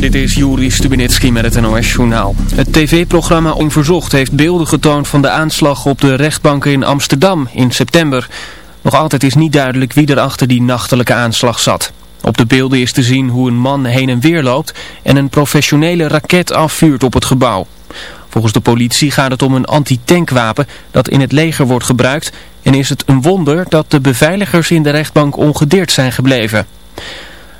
Dit is Juri Stubenitski met het NOS-journaal. Het tv-programma Onverzocht heeft beelden getoond van de aanslag op de rechtbanken in Amsterdam in september. Nog altijd is niet duidelijk wie er achter die nachtelijke aanslag zat. Op de beelden is te zien hoe een man heen en weer loopt en een professionele raket afvuurt op het gebouw. Volgens de politie gaat het om een anti-tankwapen dat in het leger wordt gebruikt en is het een wonder dat de beveiligers in de rechtbank ongedeerd zijn gebleven.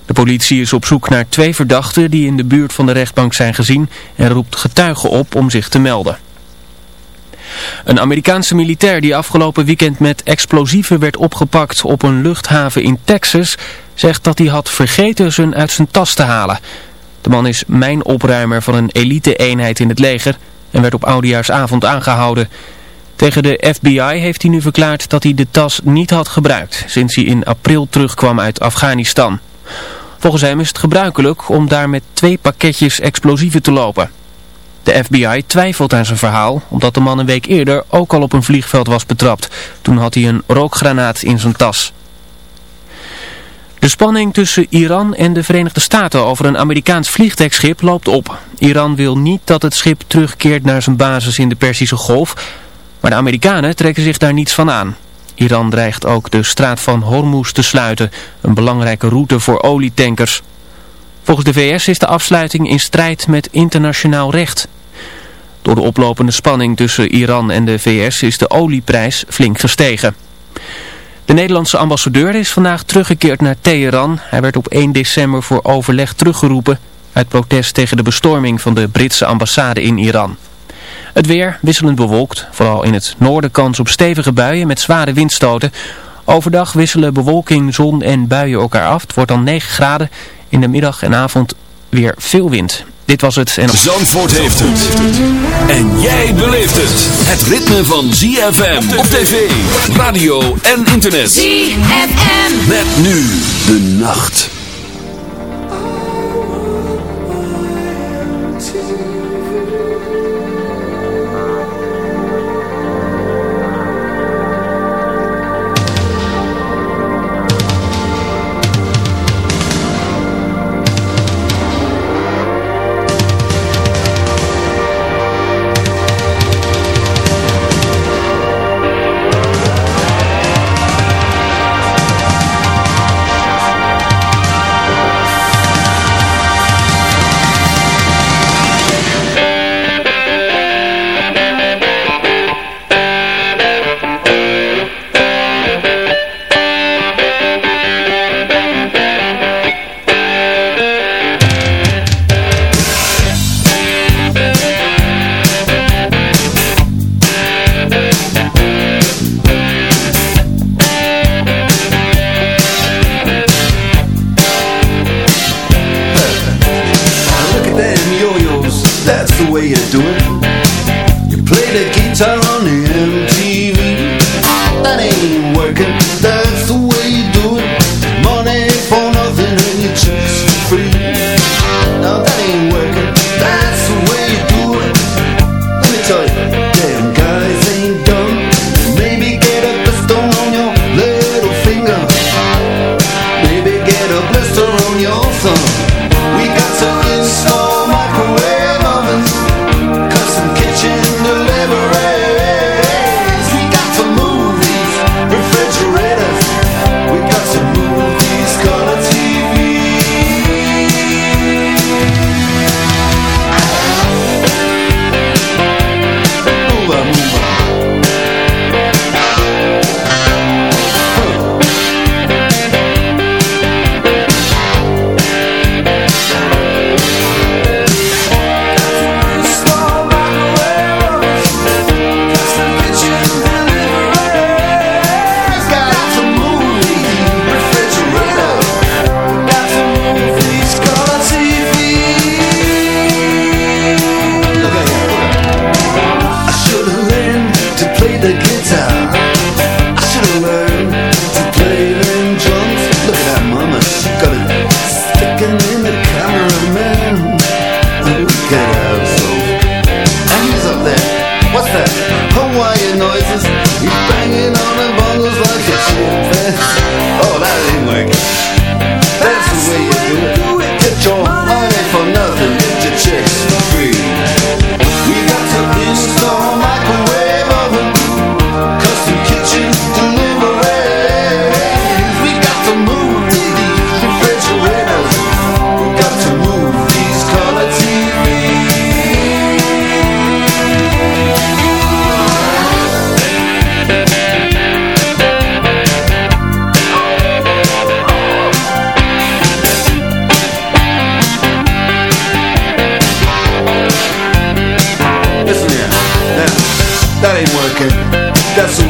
De politie is op zoek naar twee verdachten die in de buurt van de rechtbank zijn gezien en roept getuigen op om zich te melden. Een Amerikaanse militair die afgelopen weekend met explosieven werd opgepakt op een luchthaven in Texas, zegt dat hij had vergeten ze uit zijn tas te halen. De man is mijnopruimer van een elite-eenheid in het leger en werd op oudejaarsavond aangehouden. Tegen de FBI heeft hij nu verklaard dat hij de tas niet had gebruikt, sinds hij in april terugkwam uit Afghanistan. Volgens hem is het gebruikelijk om daar met twee pakketjes explosieven te lopen. De FBI twijfelt aan zijn verhaal, omdat de man een week eerder ook al op een vliegveld was betrapt. Toen had hij een rookgranaat in zijn tas. De spanning tussen Iran en de Verenigde Staten over een Amerikaans vliegdekschip loopt op. Iran wil niet dat het schip terugkeert naar zijn basis in de Perzische Golf, maar de Amerikanen trekken zich daar niets van aan. Iran dreigt ook de straat van Hormuz te sluiten, een belangrijke route voor olietankers. Volgens de VS is de afsluiting in strijd met internationaal recht. Door de oplopende spanning tussen Iran en de VS is de olieprijs flink gestegen. De Nederlandse ambassadeur is vandaag teruggekeerd naar Teheran. Hij werd op 1 december voor overleg teruggeroepen uit protest tegen de bestorming van de Britse ambassade in Iran. Het weer wisselend bewolkt, vooral in het noorden kans op stevige buien met zware windstoten. Overdag wisselen bewolking, zon en buien elkaar af. Het wordt dan 9 graden. In de middag en avond weer veel wind. Dit was het. En... Zandvoort heeft het. En jij beleeft het. Het ritme van ZFM op tv, radio en internet. ZFM. Met nu de nacht.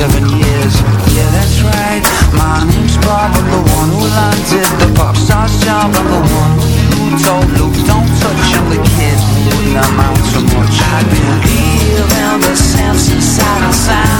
27 years. Yeah, that's right. My name's Bob. I'm the one who landed the pop star's job. I'm the one who told Luke, don't touch. I'm the kid wouldn't amount to much. I believe in the sense inside of sound.